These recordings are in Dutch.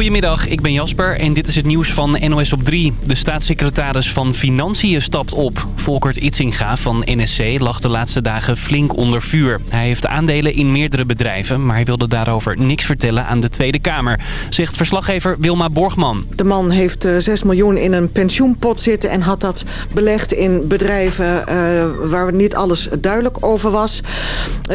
Goedemiddag, ik ben Jasper en dit is het nieuws van NOS op 3. De staatssecretaris van Financiën stapt op. Volkert Itzinga van NSC lag de laatste dagen flink onder vuur. Hij heeft aandelen in meerdere bedrijven, maar hij wilde daarover niks vertellen aan de Tweede Kamer. Zegt verslaggever Wilma Borgman. De man heeft 6 eh, miljoen in een pensioenpot zitten en had dat belegd in bedrijven uh, waar niet alles duidelijk over was.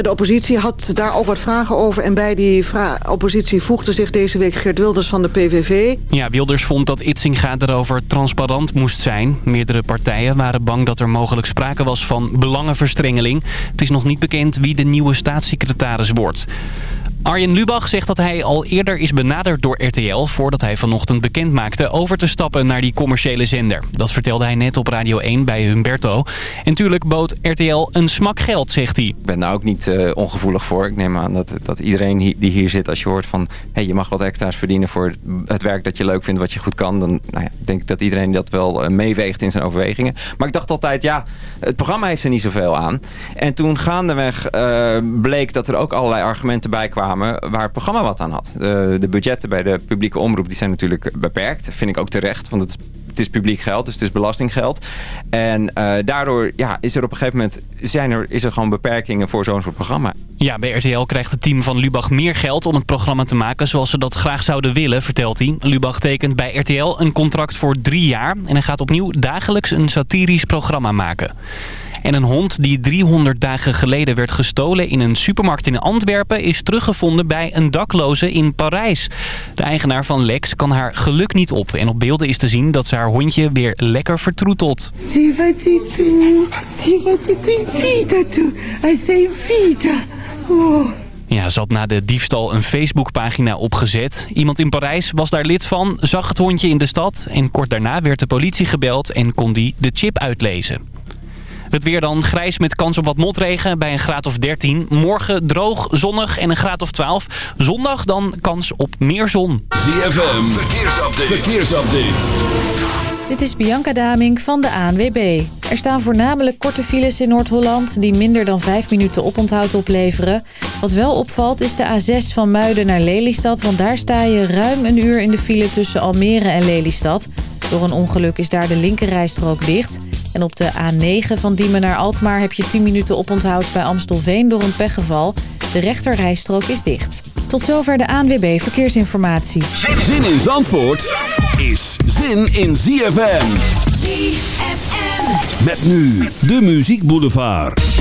De oppositie had daar ook wat vragen over en bij die oppositie voegde zich deze week Geert Wilders van de PVV. Ja, Wilders vond dat Itzinga erover transparant moest zijn. Meerdere partijen waren bang dat er mogelijk sprake was van belangenverstrengeling. Het is nog niet bekend wie de nieuwe staatssecretaris wordt. Arjen Lubach zegt dat hij al eerder is benaderd door RTL... voordat hij vanochtend bekend maakte over te stappen naar die commerciële zender. Dat vertelde hij net op Radio 1 bij Humberto. En natuurlijk bood RTL een smak geld, zegt hij. Ik ben daar ook niet uh, ongevoelig voor. Ik neem aan dat, dat iedereen die hier zit, als je hoort van... Hey, je mag wat extra's verdienen voor het werk dat je leuk vindt, wat je goed kan... dan nou ja, denk ik dat iedereen dat wel uh, meeweegt in zijn overwegingen. Maar ik dacht altijd, ja, het programma heeft er niet zoveel aan. En toen gaandeweg uh, bleek dat er ook allerlei argumenten bij kwamen waar het programma wat aan had. De, de budgetten bij de publieke omroep die zijn natuurlijk beperkt. Vind ik ook terecht, want het is het is publiek geld, dus het is belastinggeld. En uh, daardoor ja, is er op een gegeven moment zijn er, is er gewoon beperkingen voor zo'n soort programma. Ja, bij RTL krijgt het team van Lubach meer geld om het programma te maken zoals ze dat graag zouden willen, vertelt hij. Lubach tekent bij RTL een contract voor drie jaar en hij gaat opnieuw dagelijks een satirisch programma maken. En een hond die 300 dagen geleden werd gestolen in een supermarkt in Antwerpen... is teruggevonden bij een dakloze in Parijs. De eigenaar van Lex kan haar geluk niet op. En op beelden is te zien dat ze haar hondje weer lekker vertroetelt. Oh. Ja, ze had na de diefstal een Facebookpagina opgezet. Iemand in Parijs was daar lid van, zag het hondje in de stad... en kort daarna werd de politie gebeld en kon die de chip uitlezen. Het weer dan grijs met kans op wat motregen bij een graad of 13. Morgen droog, zonnig en een graad of 12. Zondag dan kans op meer zon. ZFM, verkeersupdate. verkeersupdate. Dit is Bianca Daming van de ANWB. Er staan voornamelijk korte files in Noord-Holland... die minder dan 5 minuten oponthoud opleveren. Wat wel opvalt is de A6 van Muiden naar Lelystad... want daar sta je ruim een uur in de file tussen Almere en Lelystad. Door een ongeluk is daar de linkerrijstrook dicht. En op de A9 van Diemen naar Alkmaar heb je 10 minuten oponthoud bij Amstelveen door een pechgeval. De rechterrijstrook is dicht. Tot zover de ANWB Verkeersinformatie. Zin in Zandvoort is zin in ZFM. ZFM. Met nu de Muziek Boulevard.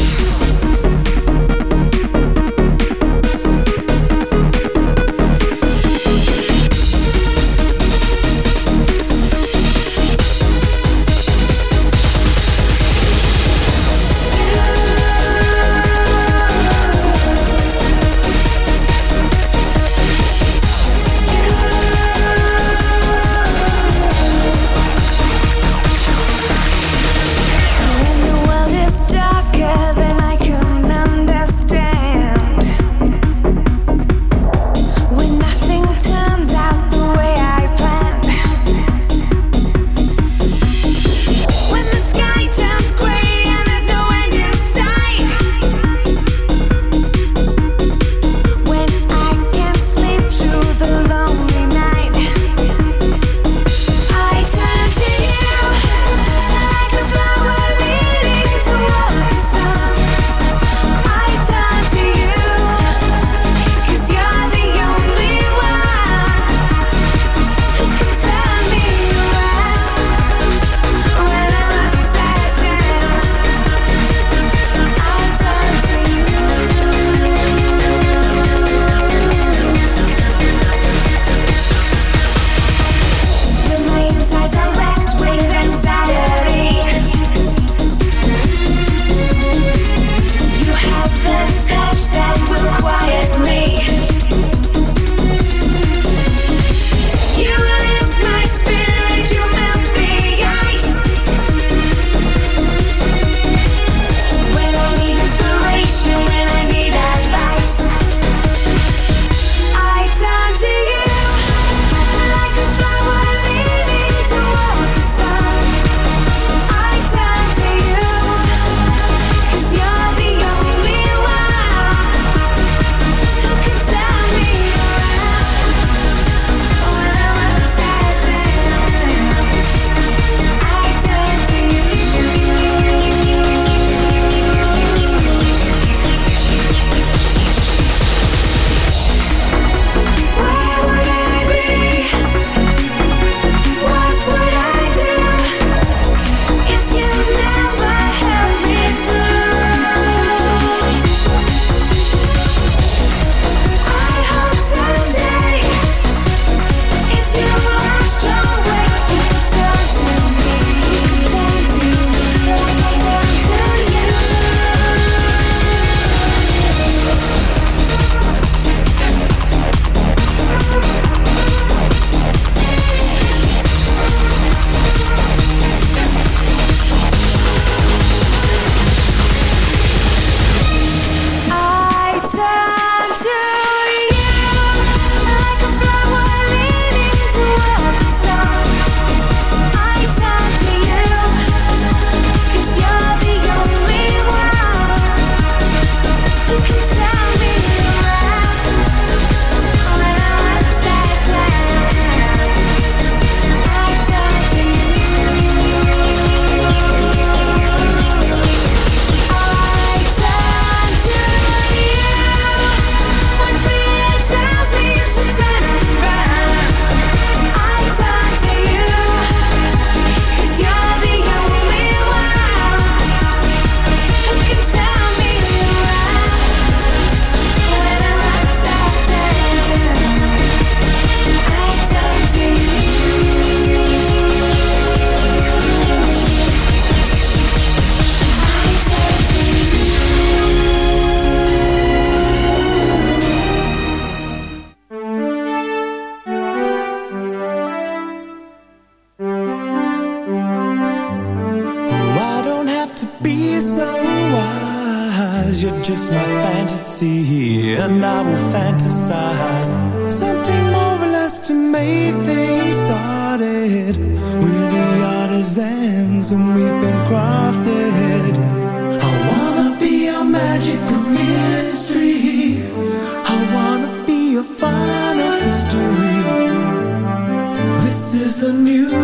the news.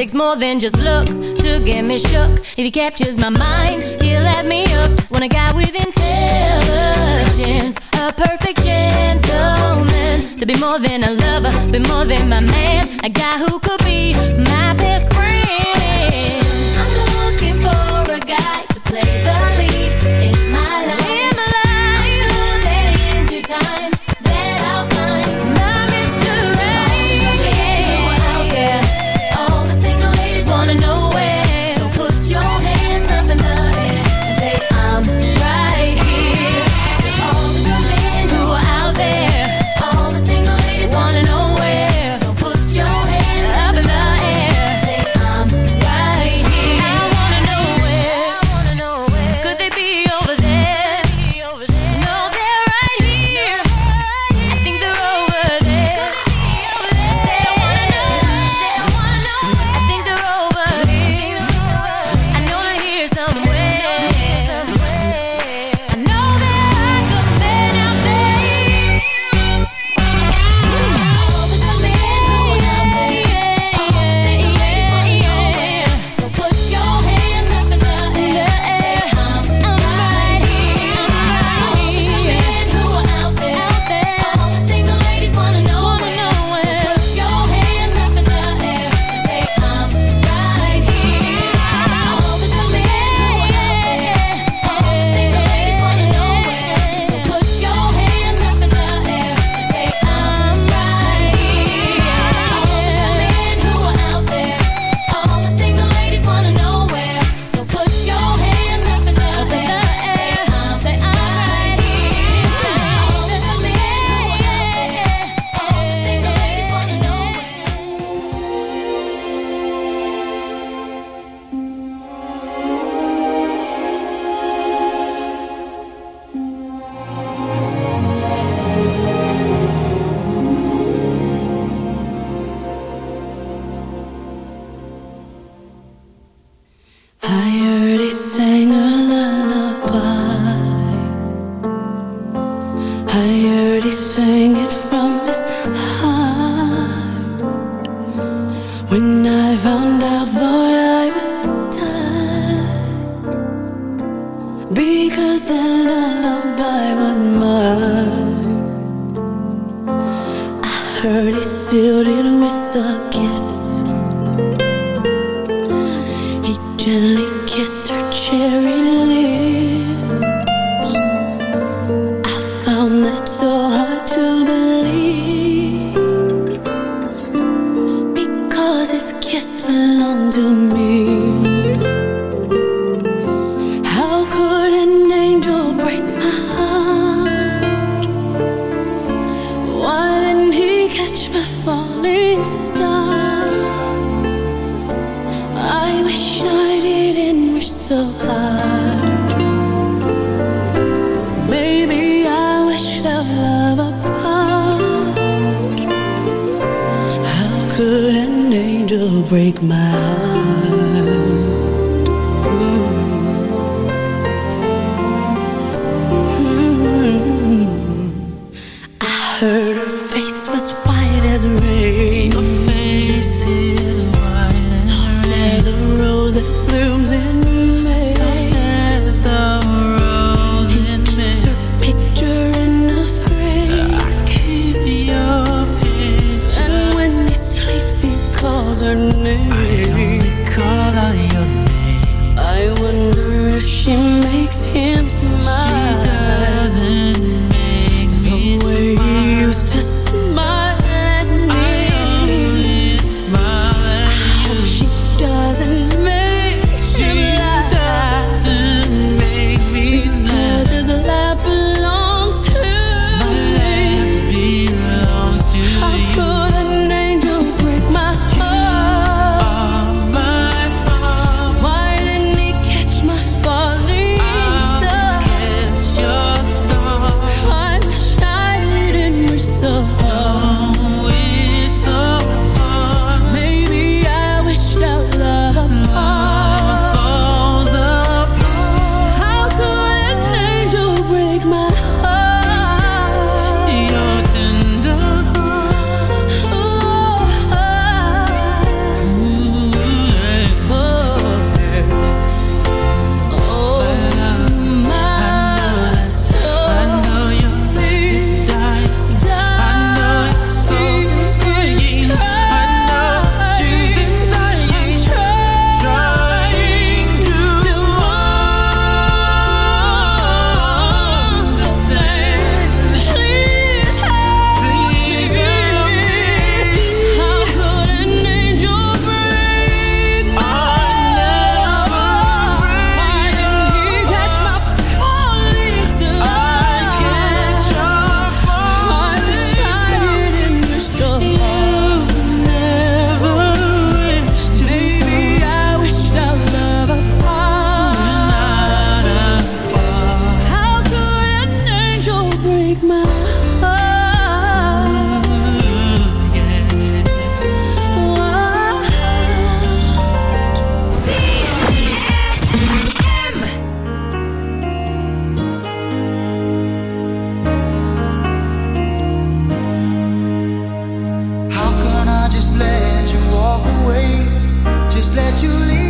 Takes more than just looks to get me shook. If he captures my mind, he'll have me hooked. Want a guy with intelligence, a perfect gentleman. To be more than a lover, be more than my man. A guy who could be my best friend. I'm looking for a guy to play the lead just let you leave.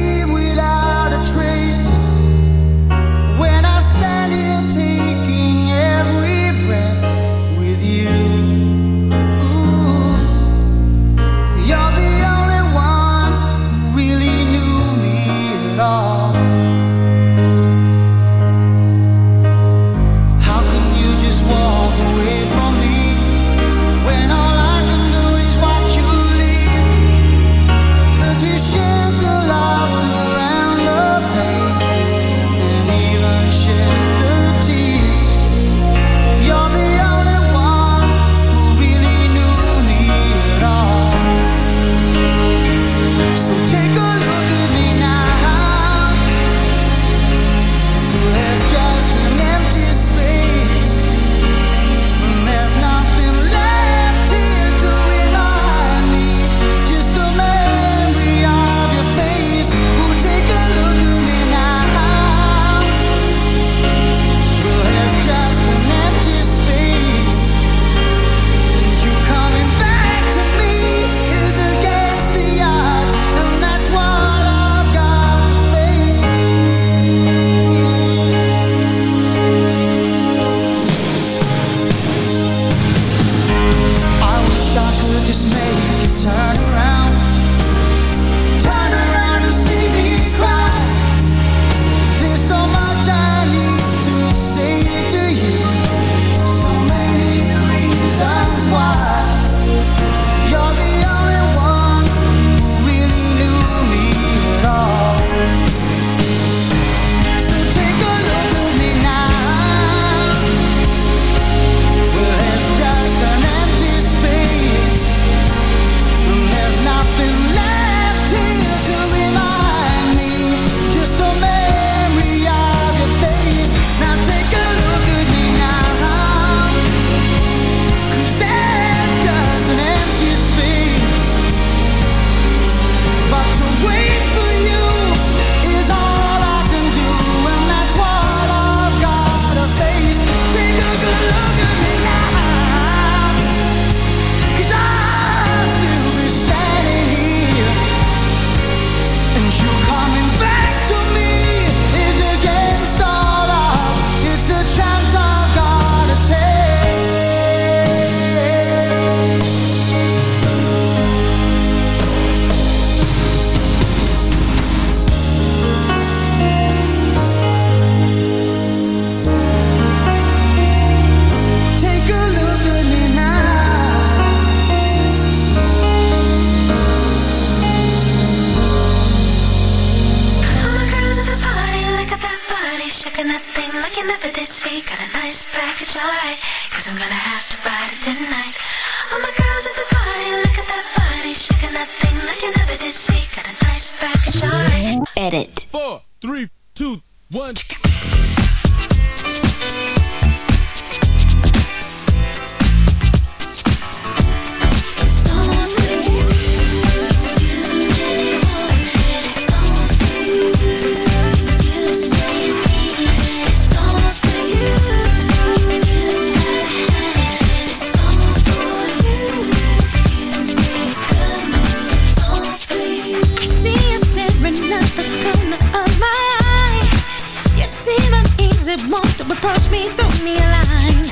approach me, throw me a line.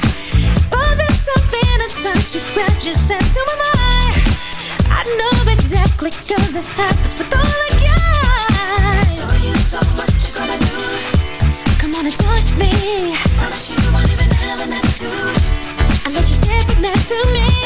But there's something inside you grab just said "Who am I?" I know exactly 'cause it happens with all the guys. So you, so what you gonna do? Come on and touch me. Promise you won't even have an attitude. I let you sit next to me.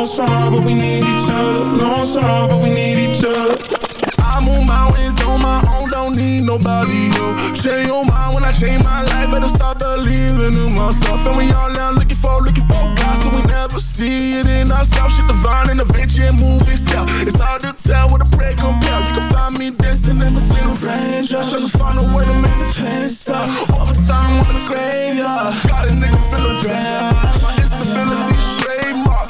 But we need each other. No, I'm but we need each other. I move mountains on my own, don't need nobody, yo. Change your mind when I change my life, better start believing in myself. And we all now looking for, looking for God, so we never see it in ourselves. Shit divine in the venture and movie style. It's hard to tell what a prayer compare. You can find me dancing in between the raindrops, trying to find a way to make the pain stop. Overtime on the graveyard, got a nigga feeling grand. My instability trademark,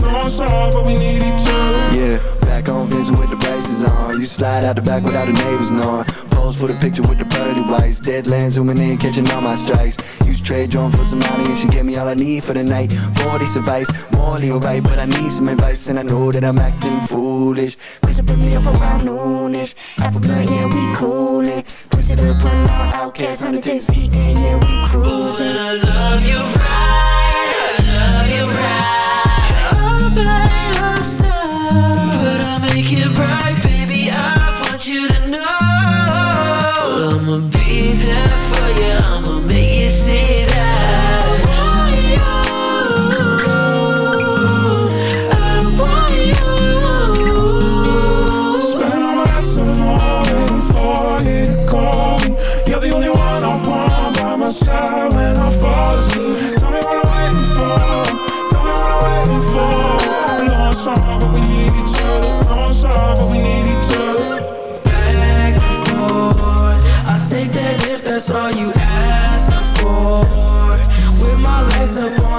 Know it's but we need each other. Yeah, back on Vincent with the braces on. You slide out the back without the neighbors knowing. Pose for the picture with the pearly whites. Deadlands zooming in, catching all my strikes. Use trade drone for some money and she gave me all I need for the night. 40 advice, morally alright, but I need some advice and I know that I'm acting foolish. Push it, put me up around noonish. Half a blood, yeah, we coolin'. Push it up, put out outcasts, 100 days eating, yeah, we cruising. Ooh, and I love you right, other that's all you ask for. With my legs up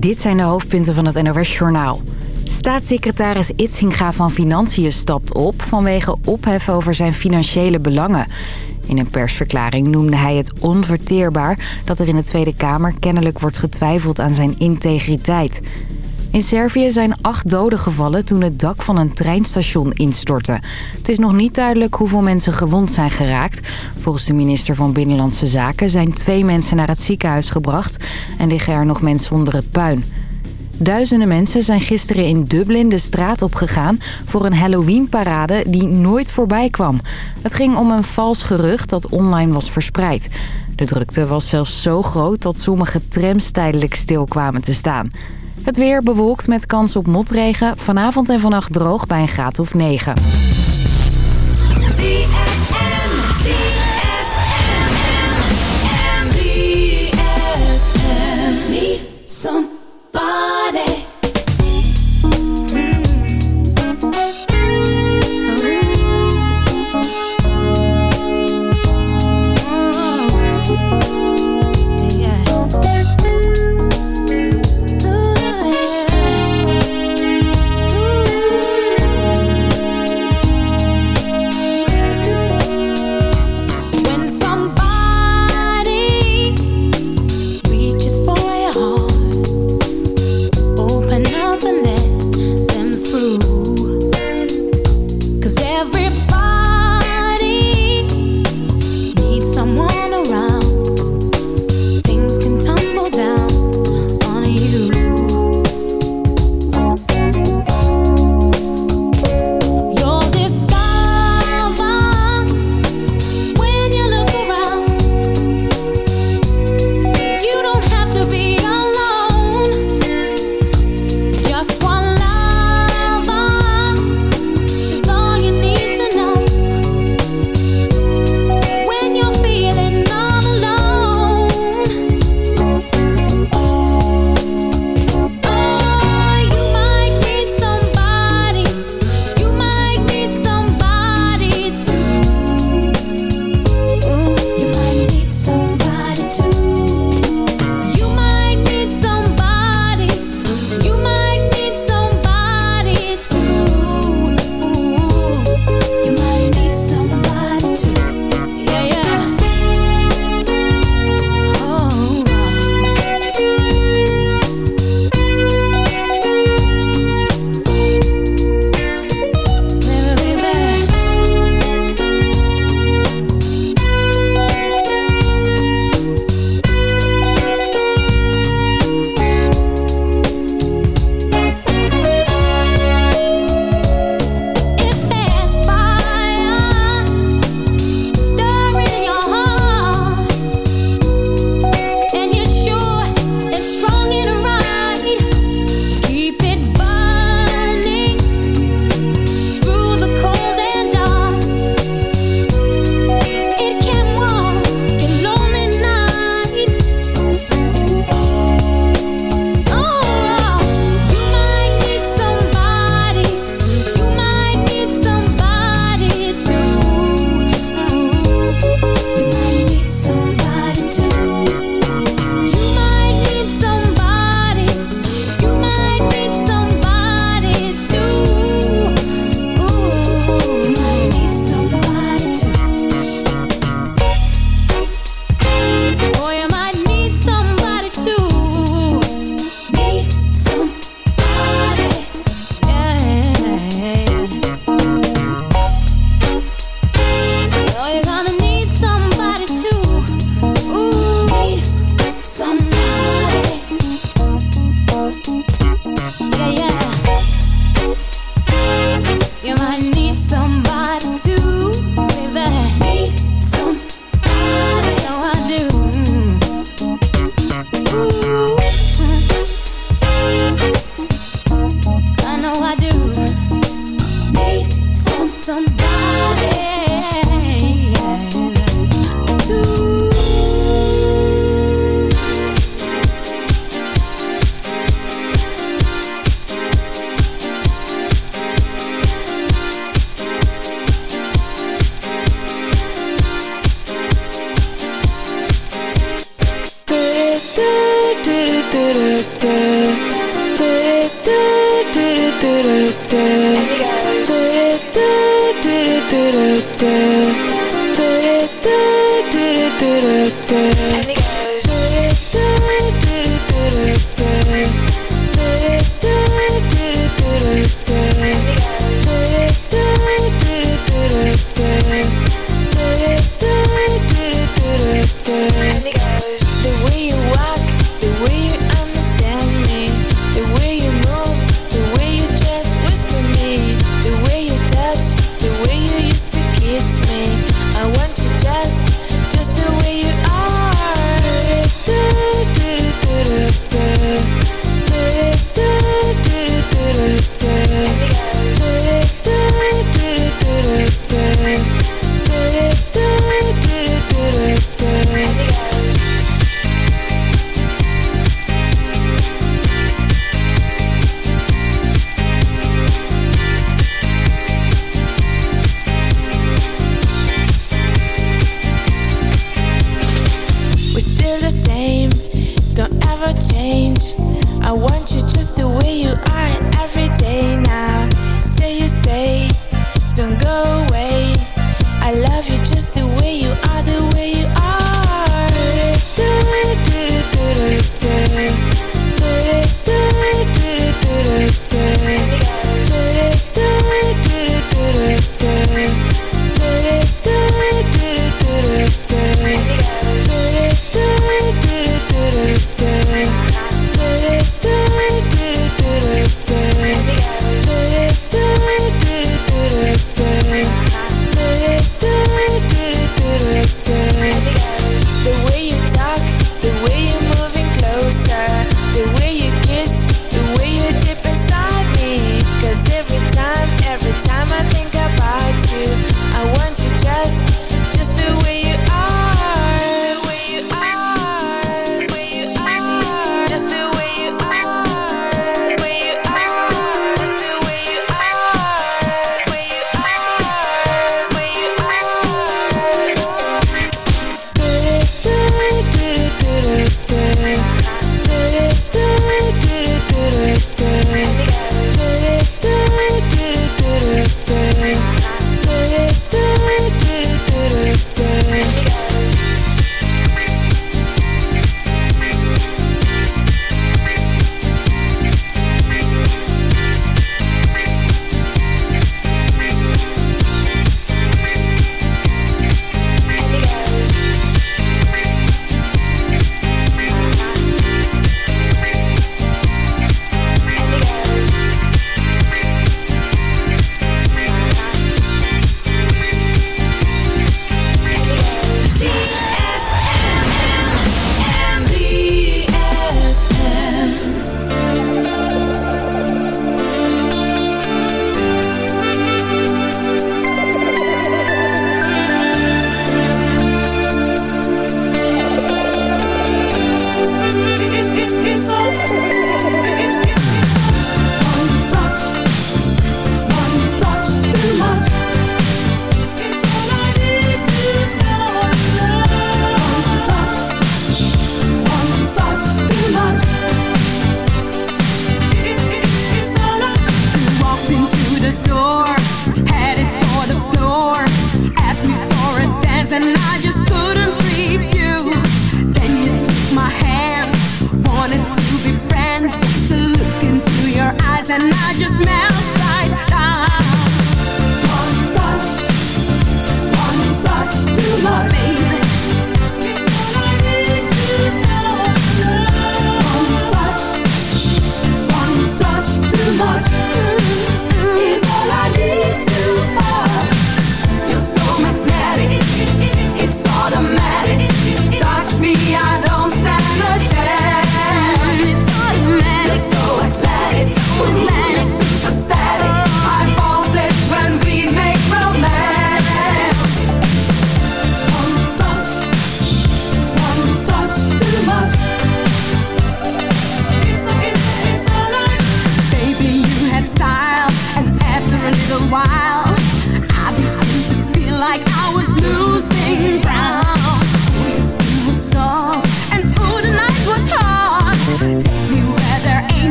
dit zijn de hoofdpunten van het NOS-journaal. Staatssecretaris Itzinga van Financiën stapt op vanwege ophef over zijn financiële belangen. In een persverklaring noemde hij het onverteerbaar dat er in de Tweede Kamer kennelijk wordt getwijfeld aan zijn integriteit. In Servië zijn acht doden gevallen toen het dak van een treinstation instortte. Het is nog niet duidelijk hoeveel mensen gewond zijn geraakt. Volgens de minister van Binnenlandse Zaken zijn twee mensen naar het ziekenhuis gebracht... en liggen er nog mensen onder het puin. Duizenden mensen zijn gisteren in Dublin de straat opgegaan voor een Halloween-parade die nooit voorbij kwam. Het ging om een vals gerucht dat online was verspreid. De drukte was zelfs zo groot dat sommige trams tijdelijk stil kwamen te staan. Het weer bewolkt met kans op motregen. Vanavond en vannacht droog bij een graad of 9.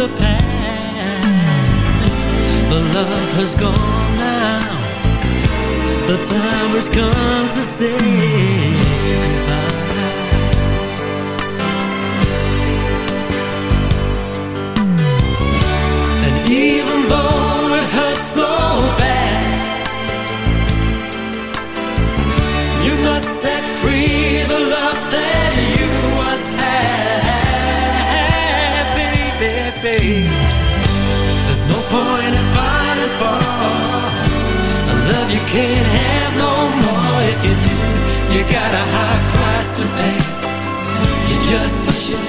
the past. The love has gone now. The time has come to say You got a high price to pay. You're just pushing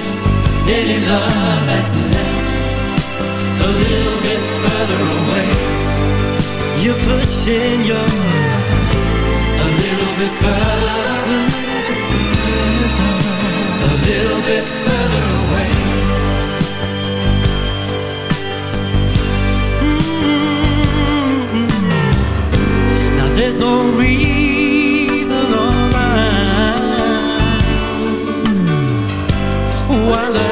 any love that's left a little bit further away. You're pushing your a little bit further, a little bit further away. Now there's no reason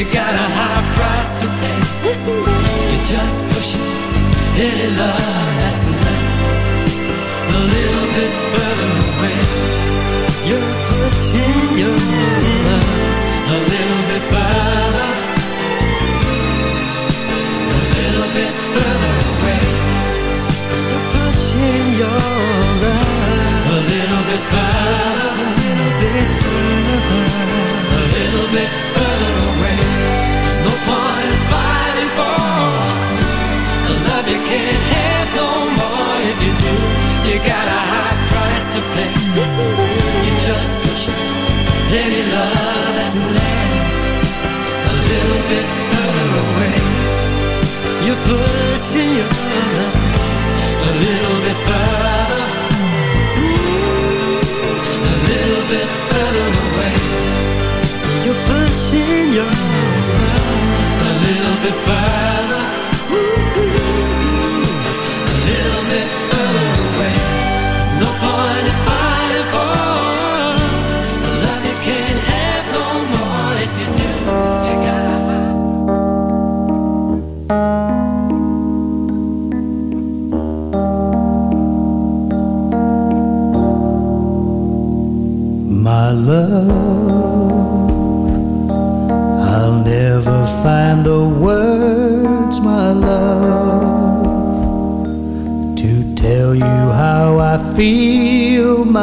You got a high price to pay. Listen, babe. You're just pushing it. Any love. pushing your love a little bit further, Ooh, a little bit further away. You're pushing your love a little bit further.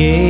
yeah.